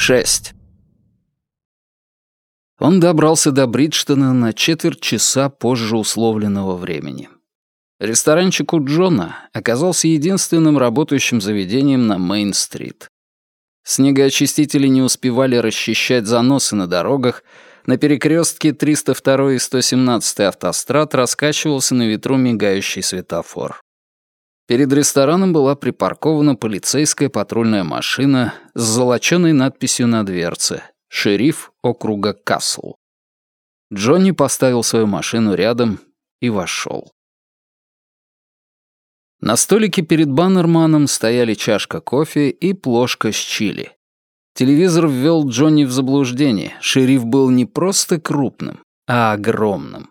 6. Он добрался до Бриджтона на четверть часа позже условленного времени. Ресторанчик у Джона оказался единственным работающим заведением на Мейн-стрит. Снегоочистители не успевали расчищать заносы на дорогах, на перекрестке 302 и 117 автострад раскачивался на ветру мигающий светофор. Перед рестораном была припаркована полицейская патрульная машина с золоченой надписью на дверце «Шериф округа Касл». Джонни поставил свою машину рядом и вошел. На столике перед Баннерманом стояли чашка кофе и плошка с чили. Телевизор ввел Джонни в заблуждение. Шериф был не просто крупным, а огромным.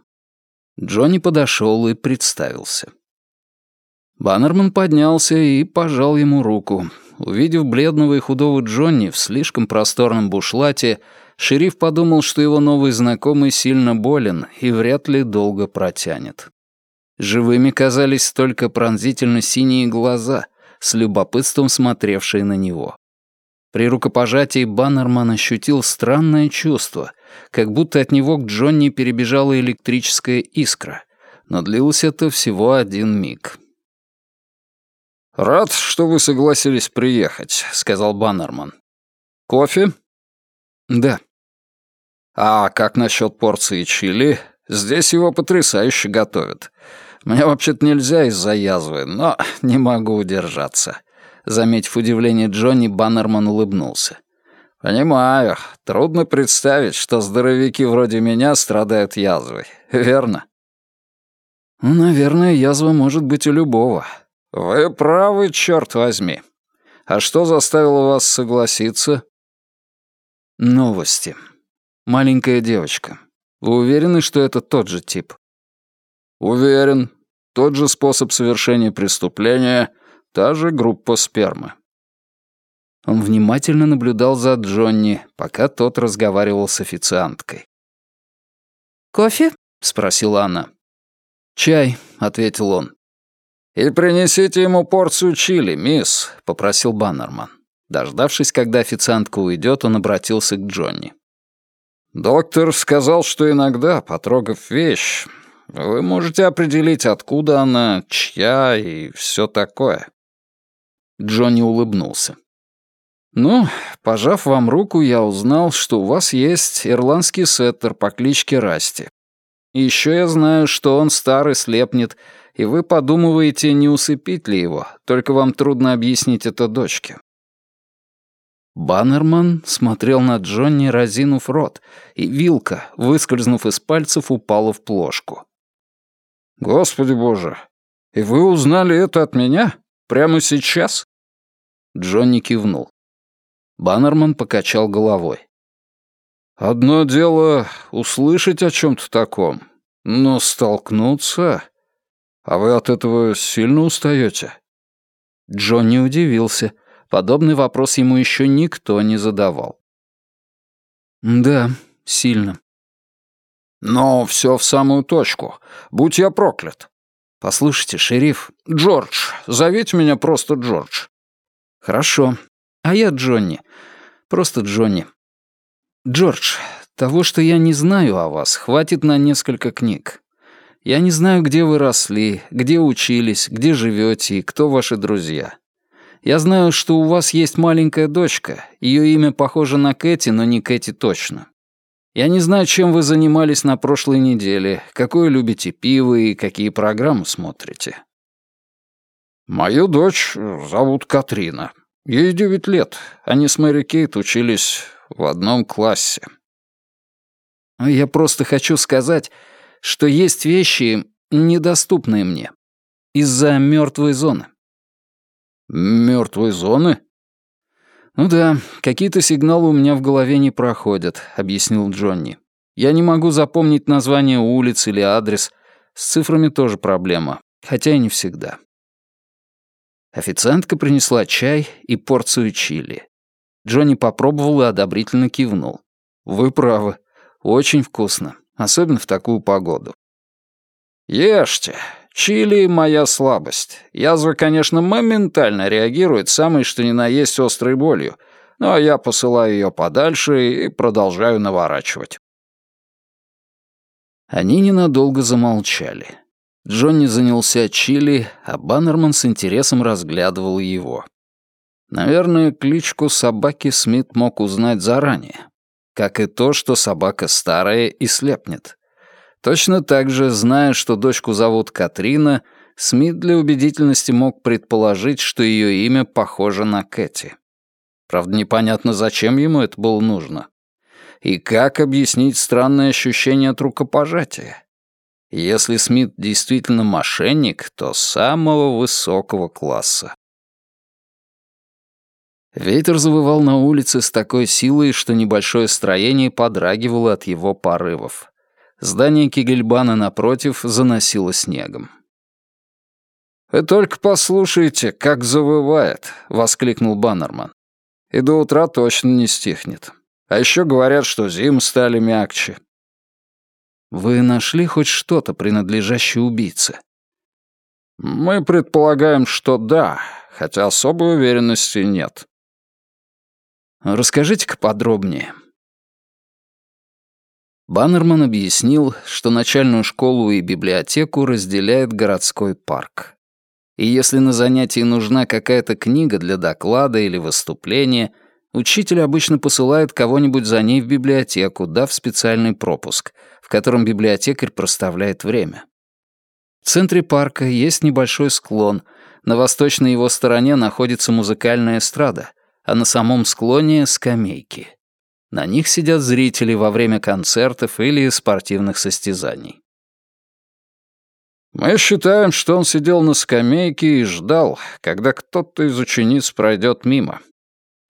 Джонни подошел и представился. Баннерман поднялся и пожал ему руку. Увидев бледного и худого Джонни в слишком просторном бушлате, шериф подумал, что его новый знакомый сильно болен и вряд ли долго протянет. Живыми казались только пронзительно синие глаза, с любопытством смотревшие на него. При рукопожатии Баннерман ощутил странное чувство, как будто от него к Джонни перебежала электрическая искра, но длилось это всего один миг. «Рад, что вы согласились приехать», — сказал Баннерман. «Кофе?» «Да». «А как насчет порции чили? Здесь его потрясающе готовят. Мне вообще-то нельзя из-за язвы, но не могу удержаться». Заметив удивление Джонни, Баннерман улыбнулся. «Понимаю. Трудно представить, что здоровяки вроде меня страдают язвой. Верно?» «Ну, наверное, язва может быть у любого. «Вы правы, черт возьми. А что заставило вас согласиться?» «Новости. Маленькая девочка. Вы уверены, что это тот же тип?» «Уверен. Тот же способ совершения преступления, та же группа спермы». Он внимательно наблюдал за Джонни, пока тот разговаривал с официанткой. «Кофе?» — спросила она. «Чай», — ответил он. «И принесите ему порцию чили, мисс», — попросил Баннерман. Дождавшись, когда официантка уйдет, он обратился к Джонни. «Доктор сказал, что иногда, потрогав вещь, вы можете определить, откуда она, чья и все такое». Джонни улыбнулся. «Ну, пожав вам руку, я узнал, что у вас есть ирландский сеттер по кличке Расти. Еще я знаю, что он старый слепнет, и вы подумываете, не усыпить ли его, только вам трудно объяснить это дочке». Баннерман смотрел на Джонни, разинув рот, и вилка, выскользнув из пальцев, упала в плошку. «Господи боже! И вы узнали это от меня? Прямо сейчас?» Джонни кивнул. Баннерман покачал головой. «Одно дело услышать о чем-то таком, но столкнуться...» А вы от этого сильно устаете? Джонни удивился. Подобный вопрос ему еще никто не задавал. Да, сильно. Но все в самую точку. Будь я проклят. Послушайте, шериф. Джордж. Зовите меня просто Джордж. Хорошо. А я Джонни. Просто Джонни. Джордж, того, что я не знаю о вас, хватит на несколько книг. Я не знаю, где вы росли, где учились, где живете и кто ваши друзья. Я знаю, что у вас есть маленькая дочка. Ее имя похоже на Кэти, но не Кэти точно. Я не знаю, чем вы занимались на прошлой неделе, какое любите пиво и какие программы смотрите. Мою дочь зовут Катрина. Ей девять лет. Они с Мэри Кейт учились в одном классе. Я просто хочу сказать, что есть вещи, недоступные мне. Из-за мертвой зоны. Мертвой зоны? Ну да, какие-то сигналы у меня в голове не проходят, объяснил Джонни. Я не могу запомнить название улиц или адрес. С цифрами тоже проблема, хотя и не всегда. Официантка принесла чай и порцию чили. Джонни попробовал и одобрительно кивнул. «Вы правы. Очень вкусно особенно в такую погоду. «Ешьте. Чили — моя слабость. Язва, конечно, моментально реагирует самой что ни на есть острой болью, но я посылаю ее подальше и продолжаю наворачивать. Они ненадолго замолчали. Джонни занялся чили, а Баннерман с интересом разглядывал его. Наверное, кличку собаки Смит мог узнать заранее, как и то, что собака старая и слепнет. Точно так же, зная, что дочку зовут Катрина, Смит для убедительности мог предположить, что ее имя похоже на Кэти. Правда, непонятно, зачем ему это было нужно. И как объяснить странное ощущение от рукопожатия? Если Смит действительно мошенник, то самого высокого класса. Ветер завывал на улице с такой силой, что небольшое строение подрагивало от его порывов. Здание Кигельбана напротив заносило снегом. «Вы только послушайте, как завывает», — воскликнул Баннерман. «И до утра точно не стихнет. А еще говорят, что зимы стали мягче». «Вы нашли хоть что-то, принадлежащее убийце?» «Мы предполагаем, что да, хотя особой уверенности нет». «Расскажите-ка подробнее», Баннерман объяснил, что начальную школу и библиотеку разделяет городской парк. И если на занятии нужна какая-то книга для доклада или выступления, учитель обычно посылает кого-нибудь за ней в библиотеку, дав специальный пропуск, в котором библиотекарь проставляет время. В центре парка есть небольшой склон, на восточной его стороне находится музыкальная эстрада, а на самом склоне — скамейки. На них сидят зрители во время концертов или спортивных состязаний. Мы считаем, что он сидел на скамейке и ждал, когда кто-то из учениц пройдет мимо.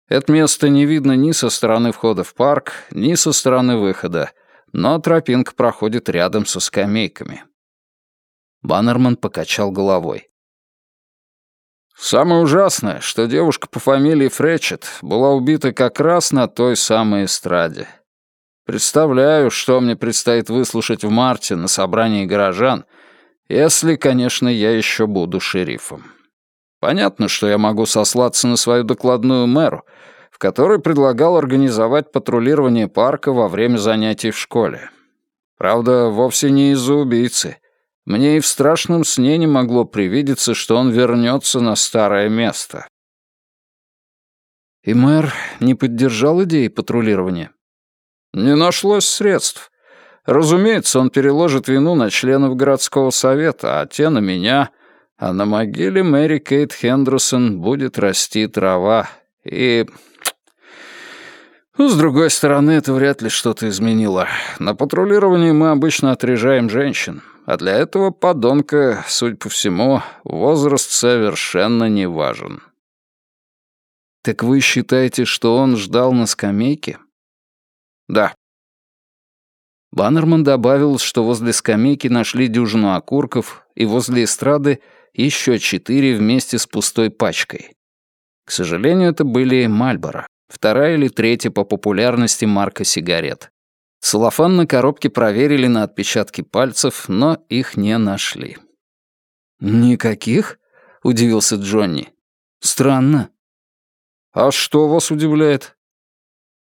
Это место не видно ни со стороны входа в парк, ни со стороны выхода, но тропинка проходит рядом со скамейками. Баннерман покачал головой. Самое ужасное, что девушка по фамилии Фречет была убита как раз на той самой эстраде. Представляю, что мне предстоит выслушать в марте на собрании горожан, если, конечно, я еще буду шерифом. Понятно, что я могу сослаться на свою докладную мэру, в которой предлагал организовать патрулирование парка во время занятий в школе. Правда, вовсе не из-за убийцы — мне и в страшном сне не могло привидеться, что он вернется на старое место. И мэр не поддержал идеи патрулирования? Не нашлось средств. Разумеется, он переложит вину на членов городского совета, а те на меня, а на могиле Мэри Кейт Хендерсон будет расти трава. И... Ну, с другой стороны, это вряд ли что-то изменило. На патрулировании мы обычно отрежаем женщин а для этого подонка, судя по всему, возраст совершенно не важен. Так вы считаете, что он ждал на скамейке? Да. Баннерман добавил, что возле скамейки нашли дюжину окурков и возле эстрады еще четыре вместе с пустой пачкой. К сожалению, это были Мальборо, вторая или третья по популярности марка сигарет. Целлофан на коробке проверили на отпечатки пальцев, но их не нашли. «Никаких?» — удивился Джонни. «Странно». «А что вас удивляет?»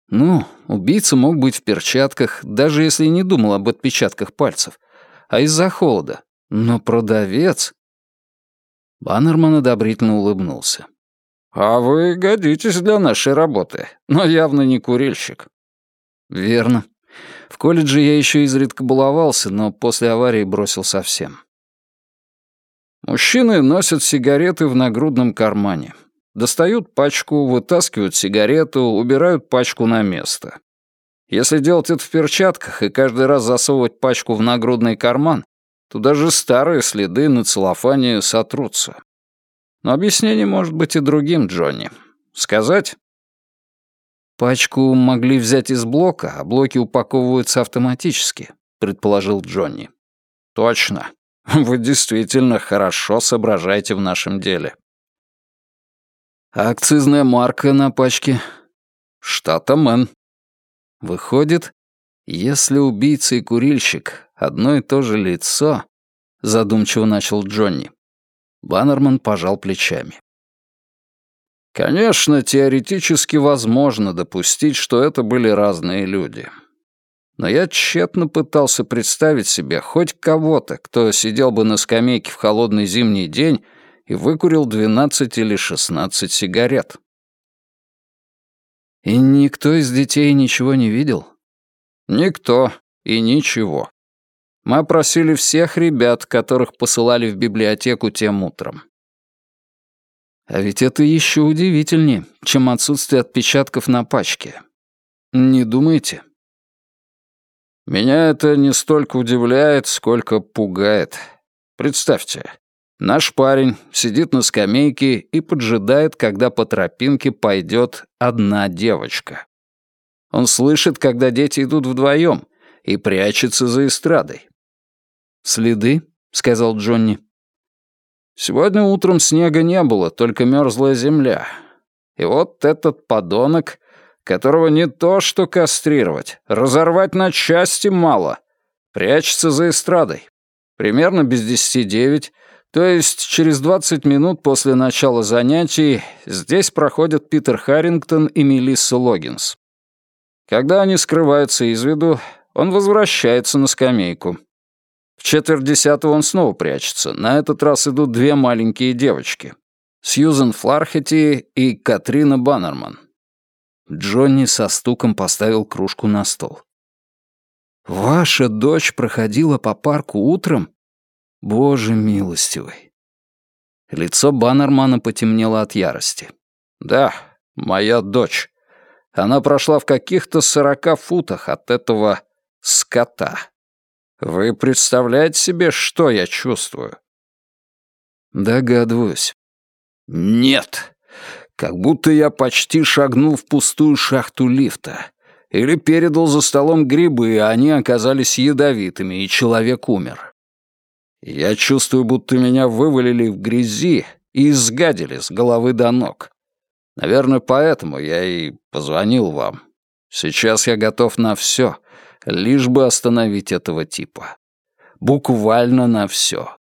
«Ну, убийца мог быть в перчатках, даже если не думал об отпечатках пальцев, а из-за холода. Но продавец...» Баннерман одобрительно улыбнулся. «А вы годитесь для нашей работы, но явно не курильщик». «Верно. В колледже я еще изредка баловался, но после аварии бросил совсем. Мужчины носят сигареты в нагрудном кармане. Достают пачку, вытаскивают сигарету, убирают пачку на место. Если делать это в перчатках и каждый раз засовывать пачку в нагрудный карман, то даже старые следы на целлофане сотрутся. Но объяснение может быть и другим, Джонни. Сказать? «Пачку могли взять из блока, а блоки упаковываются автоматически», — предположил Джонни. «Точно. Вы действительно хорошо соображаете в нашем деле». акцизная марка на пачке?» «Штата Мэн». «Выходит, если убийца и курильщик — одно и то же лицо», — задумчиво начал Джонни. Баннерман пожал плечами. Конечно, теоретически возможно допустить, что это были разные люди. Но я тщетно пытался представить себе хоть кого-то, кто сидел бы на скамейке в холодный зимний день и выкурил 12 или 16 сигарет. И никто из детей ничего не видел? Никто и ничего. Мы опросили всех ребят, которых посылали в библиотеку тем утром. А ведь это еще удивительнее, чем отсутствие отпечатков на пачке. Не думаете? Меня это не столько удивляет, сколько пугает. Представьте, наш парень сидит на скамейке и поджидает, когда по тропинке пойдет одна девочка. Он слышит, когда дети идут вдвоем, и прячется за эстрадой. «Следы?» — сказал Джонни. Сегодня утром снега не было, только мерзлая земля. И вот этот подонок, которого не то что кастрировать, разорвать на части мало, прячется за эстрадой. Примерно без десяти девять, то есть через двадцать минут после начала занятий здесь проходят Питер Харрингтон и Мелисса Логинс. Когда они скрываются из виду, он возвращается на скамейку. Четверть десятого он снова прячется. На этот раз идут две маленькие девочки. Сьюзен Флархетти и Катрина Баннерман. Джонни со стуком поставил кружку на стол. «Ваша дочь проходила по парку утром? Боже милостивый!» Лицо Баннермана потемнело от ярости. «Да, моя дочь. Она прошла в каких-то сорока футах от этого скота». Вы представляете себе, что я чувствую? Догадываюсь. Нет. Как будто я почти шагнул в пустую шахту лифта. Или передал за столом грибы, а они оказались ядовитыми, и человек умер. Я чувствую, будто меня вывалили в грязи и изгадили с головы до ног. Наверное, поэтому я и позвонил вам. Сейчас я готов на все, лишь бы остановить этого типа. Буквально на все.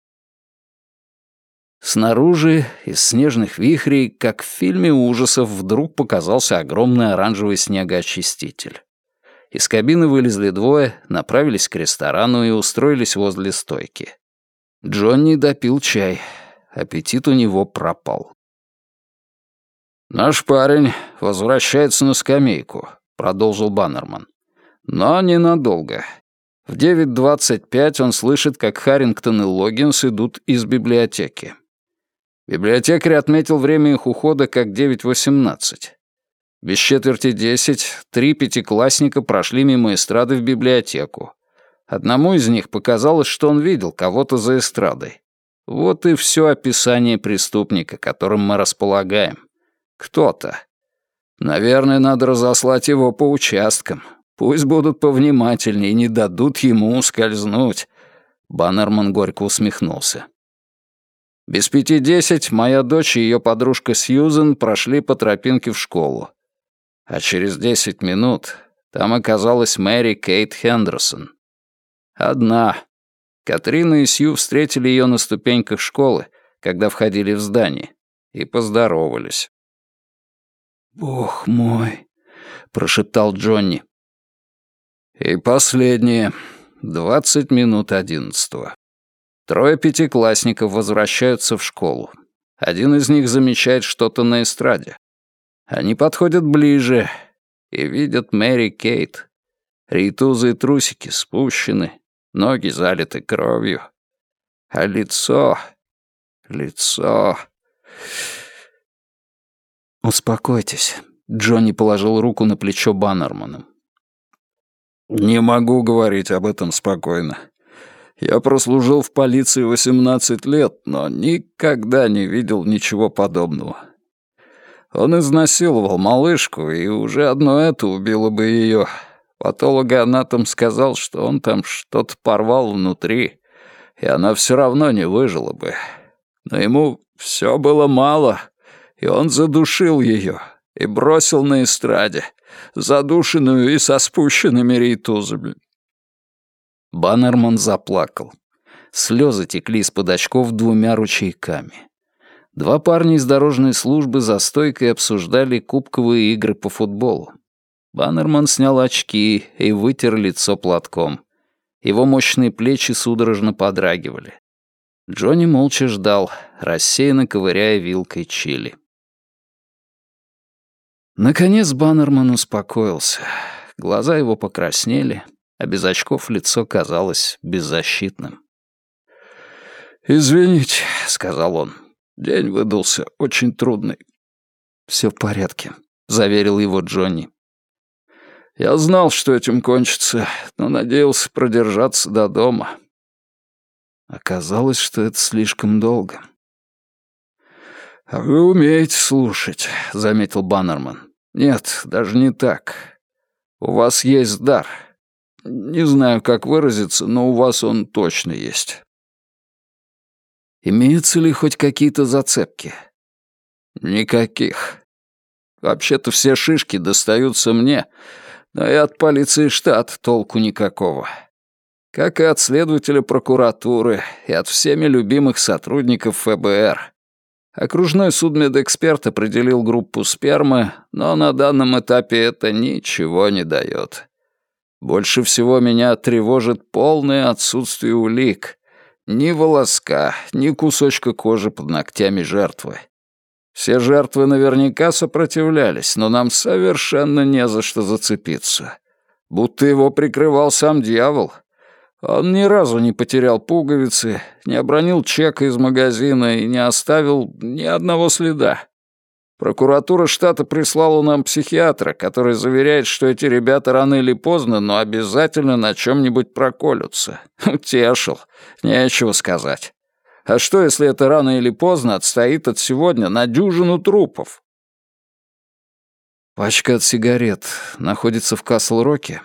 Снаружи, из снежных вихрей, как в фильме ужасов, вдруг показался огромный оранжевый снегоочиститель. Из кабины вылезли двое, направились к ресторану и устроились возле стойки. Джонни допил чай. Аппетит у него пропал. «Наш парень возвращается на скамейку», — продолжил Баннерман. Но ненадолго. В 9.25 он слышит, как Харрингтон и Логинс идут из библиотеки. Библиотекарь отметил время их ухода как 9.18. Без четверти десять три пятиклассника прошли мимо эстрады в библиотеку. Одному из них показалось, что он видел кого-то за эстрадой. Вот и все описание преступника, которым мы располагаем. Кто-то. Наверное, надо разослать его по участкам. Пусть будут повнимательнее и не дадут ему ускользнуть. Баннерман горько усмехнулся. Без пяти десять моя дочь и ее подружка Сьюзен прошли по тропинке в школу. А через десять минут там оказалась Мэри Кейт Хендерсон. Одна. Катрина и Сью встретили ее на ступеньках школы, когда входили в здание, и поздоровались. «Бог мой», — прошептал Джонни. И последнее. Двадцать минут одиннадцатого. Трое пятиклассников возвращаются в школу. Один из них замечает что-то на эстраде. Они подходят ближе и видят Мэри Кейт. Ритузы и трусики спущены, ноги залиты кровью. А лицо... лицо... «Успокойтесь», — Джонни положил руку на плечо Баннермана. «Не могу говорить об этом спокойно. Я прослужил в полиции 18 лет, но никогда не видел ничего подобного. Он изнасиловал малышку, и уже одно это убило бы ее. Патологоанатом сказал, что он там что-то порвал внутри, и она все равно не выжила бы. Но ему все было мало, и он задушил ее и бросил на эстраде, задушенную и со спущенными рейтузами». Баннерман заплакал. Слезы текли из-под очков двумя ручейками. Два парня из дорожной службы за стойкой обсуждали кубковые игры по футболу. Баннерман снял очки и вытер лицо платком. Его мощные плечи судорожно подрагивали. Джонни молча ждал, рассеянно ковыряя вилкой чили. Наконец Баннерман успокоился. Глаза его покраснели, а без очков лицо казалось беззащитным. «Извините», — сказал он, — «день выдался очень трудный». «Все в порядке», — заверил его Джонни. «Я знал, что этим кончится, но надеялся продержаться до дома». Оказалось, что это слишком долго. «А вы умеете слушать», — заметил Баннерман. «Нет, даже не так. У вас есть дар. Не знаю, как выразиться, но у вас он точно есть». «Имеются ли хоть какие-то зацепки?» «Никаких. Вообще-то все шишки достаются мне, но и от полиции штат толку никакого как и от следователя прокуратуры и от всеми любимых сотрудников ФБР. Окружной судмедэксперт определил группу спермы, но на данном этапе это ничего не дает. Больше всего меня тревожит полное отсутствие улик. Ни волоска, ни кусочка кожи под ногтями жертвы. Все жертвы наверняка сопротивлялись, но нам совершенно не за что зацепиться. Будто его прикрывал сам дьявол, он ни разу не потерял пуговицы, не обронил чека из магазина и не оставил ни одного следа. Прокуратура штата прислала нам психиатра, который заверяет, что эти ребята рано или поздно, но обязательно на чем-нибудь проколются. Утешил. Нечего сказать. А что, если это рано или поздно отстоит от сегодня на дюжину трупов? Пачка от сигарет находится в Касл-Роке?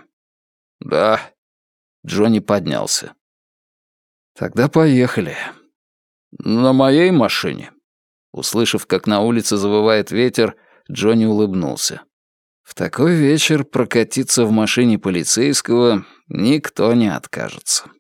Да. Джонни поднялся. «Тогда поехали». «На моей машине?» Услышав, как на улице завывает ветер, Джонни улыбнулся. В такой вечер прокатиться в машине полицейского никто не откажется.